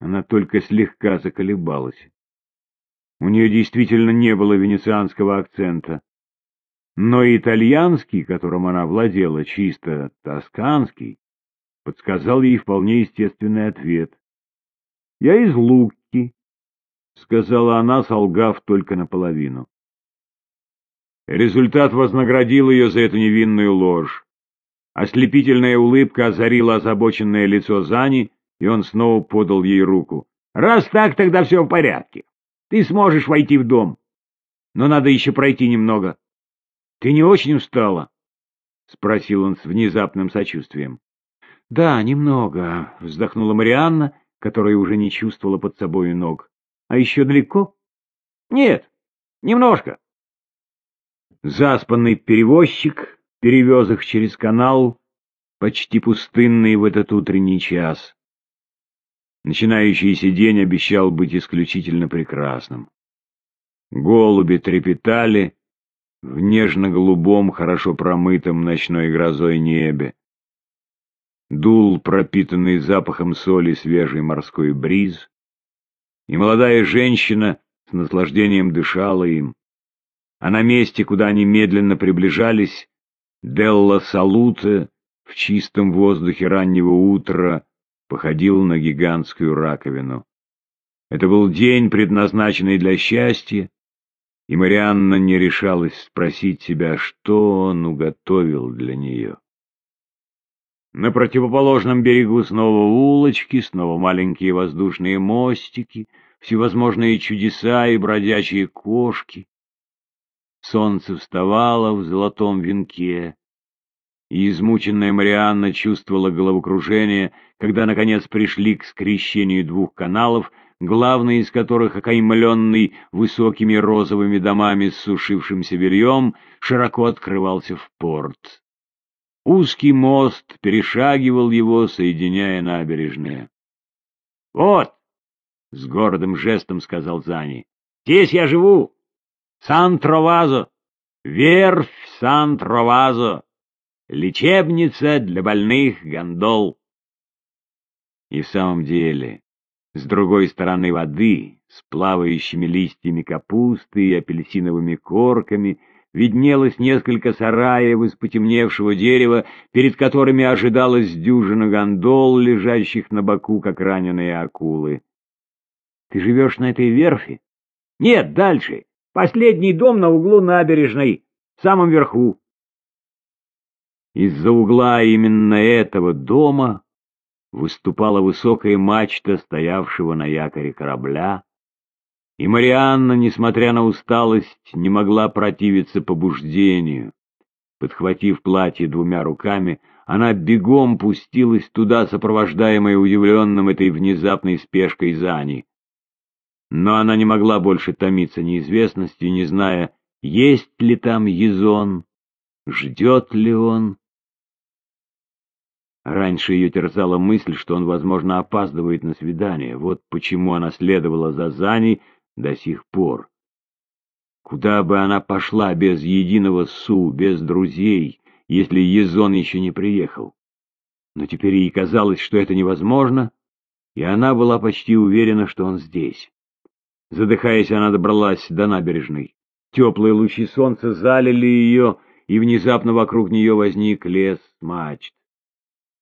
Она только слегка заколебалась. У нее действительно не было венецианского акцента. Но итальянский, которым она владела, чисто тосканский, подсказал ей вполне естественный ответ. «Я из Лукки», — сказала она, солгав только наполовину. Результат вознаградил ее за эту невинную ложь. Ослепительная улыбка озарила озабоченное лицо Зани, и он снова подал ей руку. «Раз так, тогда все в порядке. Ты сможешь войти в дом. Но надо еще пройти немного. Ты не очень устала?» — спросил он с внезапным сочувствием. «Да, немного», — вздохнула Марианна, которая уже не чувствовала под собой ног. «А еще далеко?» «Нет, немножко». Заспанный перевозчик перевез их через канал, почти пустынный в этот утренний час. Начинающийся день обещал быть исключительно прекрасным. Голуби трепетали в нежно-голубом, хорошо промытом ночной грозой небе. Дул пропитанный запахом соли свежий морской бриз, и молодая женщина с наслаждением дышала им. А на месте, куда они медленно приближались, Делла Салуте в чистом воздухе раннего утра походил на гигантскую раковину. Это был день, предназначенный для счастья, и Марианна не решалась спросить себя, что он уготовил для нее. На противоположном берегу снова улочки, снова маленькие воздушные мостики, всевозможные чудеса и бродячие кошки. Солнце вставало в золотом венке, и измученная Марианна чувствовала головокружение, когда, наконец, пришли к скрещению двух каналов, главный из которых, окаймленный высокими розовыми домами с сушившимся бельем, широко открывался в порт. Узкий мост перешагивал его, соединяя набережные. — Вот! — с гордым жестом сказал Зани. — Здесь я живу! Сан-Тровазо! Верфь Сан-Тровазо! Лечебница для больных гондол. И в самом деле, с другой стороны воды, с плавающими листьями капусты и апельсиновыми корками, виднелось несколько сараев из потемневшего дерева, перед которыми ожидалась дюжина гондол, лежащих на боку, как раненые акулы. — Ты живешь на этой верфи? — Нет, дальше. Последний дом на углу набережной, в самом верху. Из-за угла именно этого дома выступала высокая мачта стоявшего на якоре корабля, и Марианна, несмотря на усталость, не могла противиться побуждению. Подхватив платье двумя руками, она бегом пустилась туда, сопровождаемая удивленным этой внезапной спешкой Зани. Но она не могла больше томиться неизвестностью, не зная, есть ли там Езон, ждет ли он. Раньше ее терзала мысль, что он, возможно, опаздывает на свидание. Вот почему она следовала за Заней до сих пор. Куда бы она пошла без единого су, без друзей, если Езон еще не приехал? Но теперь ей казалось, что это невозможно, и она была почти уверена, что он здесь. Задыхаясь, она добралась до набережной. Теплые лучи солнца залили ее, и внезапно вокруг нее возник лес мачт.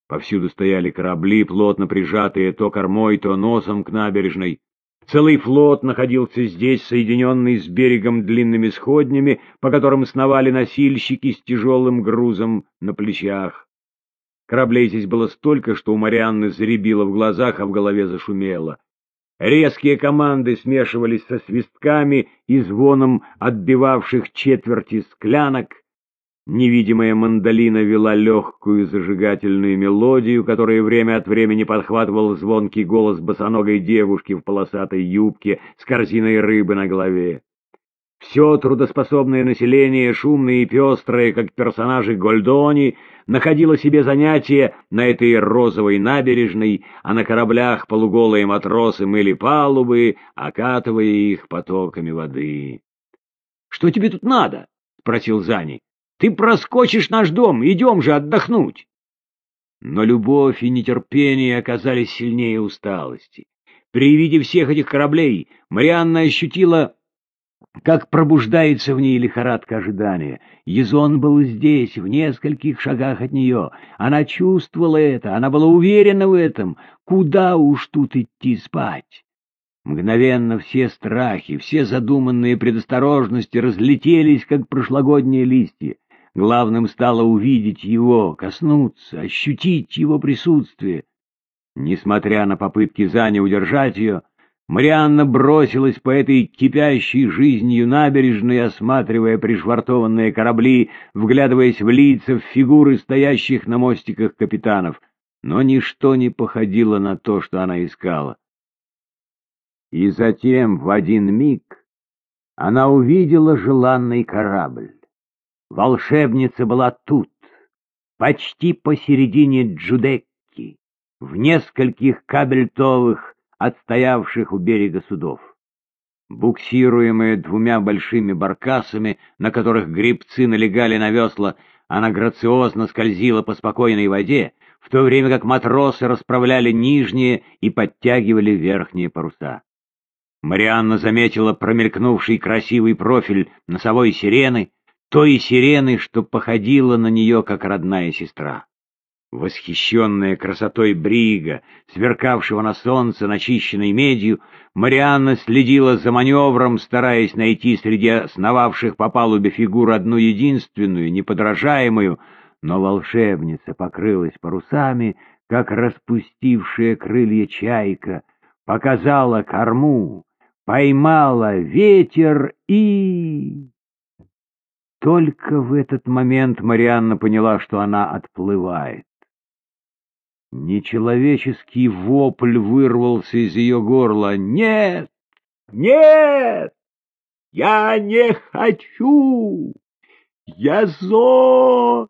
Повсюду стояли корабли, плотно прижатые то кормой, то носом к набережной. Целый флот находился здесь, соединенный с берегом длинными сходнями, по которым сновали носильщики с тяжелым грузом на плечах. Кораблей здесь было столько, что у Марианны заребило в глазах, а в голове зашумело. Резкие команды смешивались со свистками и звоном отбивавших четверти склянок, Невидимая мандолина вела легкую зажигательную мелодию, которую время от времени подхватывал звонкий голос босоногой девушки в полосатой юбке с корзиной рыбы на голове. Все трудоспособное население, шумное и пестрое, как персонажи Гольдони, находило себе занятие на этой розовой набережной, а на кораблях полуголые матросы мыли палубы, окатывая их потоками воды. — Что тебе тут надо? — спросил Зани. Ты проскочишь наш дом, идем же отдохнуть. Но любовь и нетерпение оказались сильнее усталости. При виде всех этих кораблей Марианна ощутила, как пробуждается в ней лихорадка ожидания. Езон был здесь, в нескольких шагах от нее. Она чувствовала это, она была уверена в этом. Куда уж тут идти спать? Мгновенно все страхи, все задуманные предосторожности разлетелись, как прошлогодние листья. Главным стало увидеть его, коснуться, ощутить его присутствие. Несмотря на попытки Зани удержать ее, Марианна бросилась по этой кипящей жизнью набережной, осматривая пришвартованные корабли, вглядываясь в лица, в фигуры стоящих на мостиках капитанов. Но ничто не походило на то, что она искала. И затем, в один миг, она увидела желанный корабль. Волшебница была тут, почти посередине Джудекки, в нескольких кабельтовых, отстоявших у берега судов. Буксируемая двумя большими баркасами, на которых грибцы налегали на весла, она грациозно скользила по спокойной воде, в то время как матросы расправляли нижние и подтягивали верхние паруса. Марианна заметила промелькнувший красивый профиль носовой сирены, той сирены, что походила на нее, как родная сестра. Восхищенная красотой брига, сверкавшего на солнце начищенной медью, Марианна следила за маневром, стараясь найти среди основавших по палубе фигур одну единственную, неподражаемую, но волшебница покрылась парусами, как распустившая крылья чайка, показала корму, поймала ветер и... Только в этот момент Марианна поняла, что она отплывает. Нечеловеческий вопль вырвался из ее горла. «Нет! Нет! Я не хочу! Я зо!»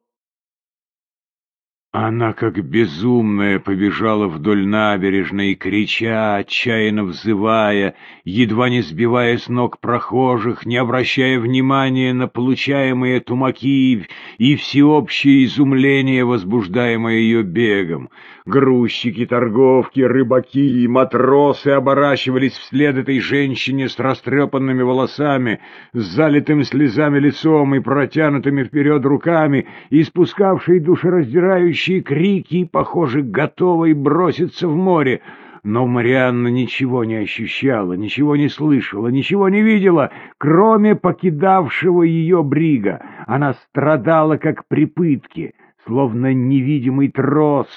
Она, как безумная, побежала вдоль набережной, крича, отчаянно взывая, едва не сбивая с ног прохожих, не обращая внимания на получаемые тумаки и всеобщее изумление, возбуждаемое ее бегом. Грузчики, торговки, рыбаки и матросы оборачивались вслед этой женщине с растрепанными волосами, с залитым слезами лицом и протянутыми вперед руками, и спускавшей душераздирающие крики, похоже, готовой броситься в море. Но Марианна ничего не ощущала, ничего не слышала, ничего не видела, кроме покидавшего ее брига. Она страдала, как при пытке, словно невидимый трос,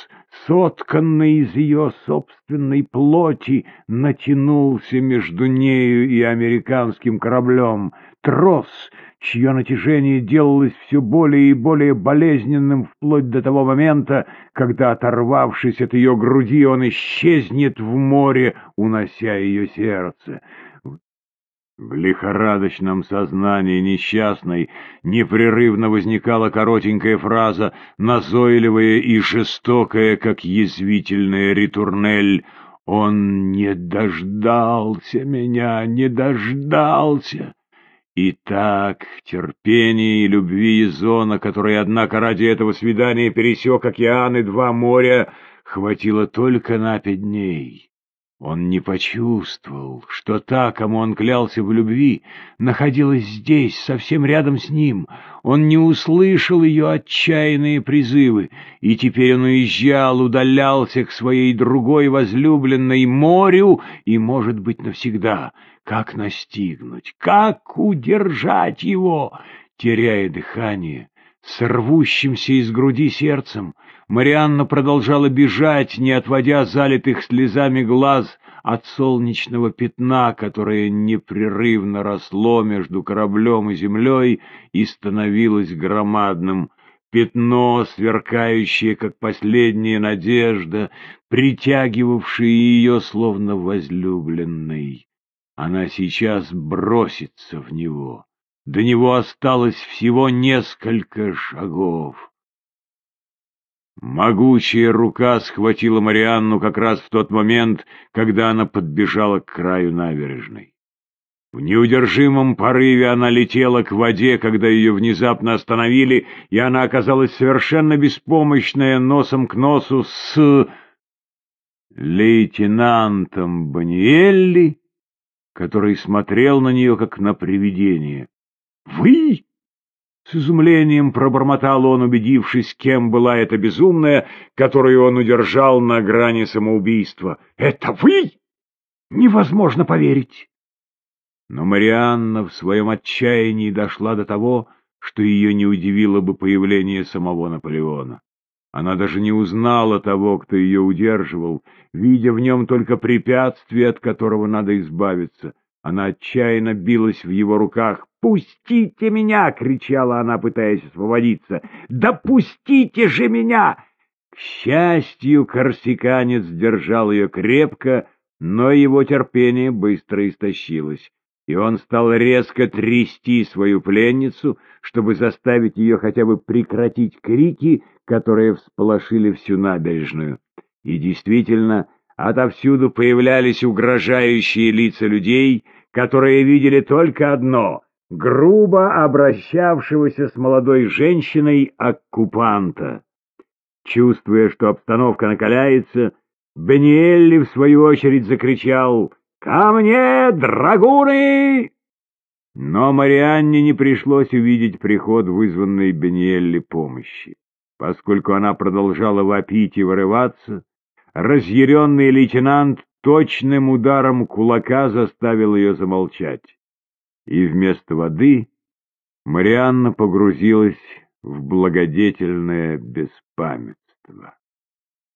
сотканный из ее собственной плоти, натянулся между нею и американским кораблем. Трос, чье натяжение делалось все более и более болезненным вплоть до того момента, когда, оторвавшись от ее груди, он исчезнет в море, унося ее сердце. В лихорадочном сознании несчастной непрерывно возникала коротенькая фраза, назойливая и жестокая, как язвительная ритурнель. «Он не дождался меня, не дождался!» И так терпение и любви Изона, который, однако, ради этого свидания пересек океан и два моря, хватило только на пять дней. Он не почувствовал, что та, кому он клялся в любви, находилась здесь, совсем рядом с ним. Он не услышал ее отчаянные призывы, и теперь он уезжал, удалялся к своей другой возлюбленной морю и, может быть, навсегда. Как настигнуть? Как удержать его? Теряя дыхание, с рвущимся из груди сердцем, Марианна продолжала бежать, не отводя залитых слезами глаз от солнечного пятна, которое непрерывно росло между кораблем и землей и становилось громадным. Пятно, сверкающее, как последняя надежда, притягивавшее ее, словно возлюбленный. Она сейчас бросится в него. До него осталось всего несколько шагов. Могучая рука схватила Марианну как раз в тот момент, когда она подбежала к краю набережной. В неудержимом порыве она летела к воде, когда ее внезапно остановили, и она оказалась совершенно беспомощная носом к носу с лейтенантом Баниелли, который смотрел на нее, как на привидение. «Вы?» С изумлением пробормотал он, убедившись, кем была эта безумная, которую он удержал на грани самоубийства. «Это вы? Невозможно поверить!» Но Марианна в своем отчаянии дошла до того, что ее не удивило бы появление самого Наполеона. Она даже не узнала того, кто ее удерживал, видя в нем только препятствие, от которого надо избавиться. Она отчаянно билась в его руках. «Пустите меня!» — кричала она, пытаясь освободиться. «Да пустите же меня!» К счастью, корсиканец держал ее крепко, но его терпение быстро истощилось и он стал резко трясти свою пленницу, чтобы заставить ее хотя бы прекратить крики, которые всполошили всю набережную. И действительно, отовсюду появлялись угрожающие лица людей, которые видели только одно — грубо обращавшегося с молодой женщиной оккупанта. Чувствуя, что обстановка накаляется, Бениэлли в свою очередь закричал «Ко мне, драгуны!» Но Марианне не пришлось увидеть приход вызванной Бениелли помощи. Поскольку она продолжала вопить и вырываться, разъяренный лейтенант точным ударом кулака заставил ее замолчать. И вместо воды Марианна погрузилась в благодетельное беспамятство.